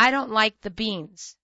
I don't like the beans.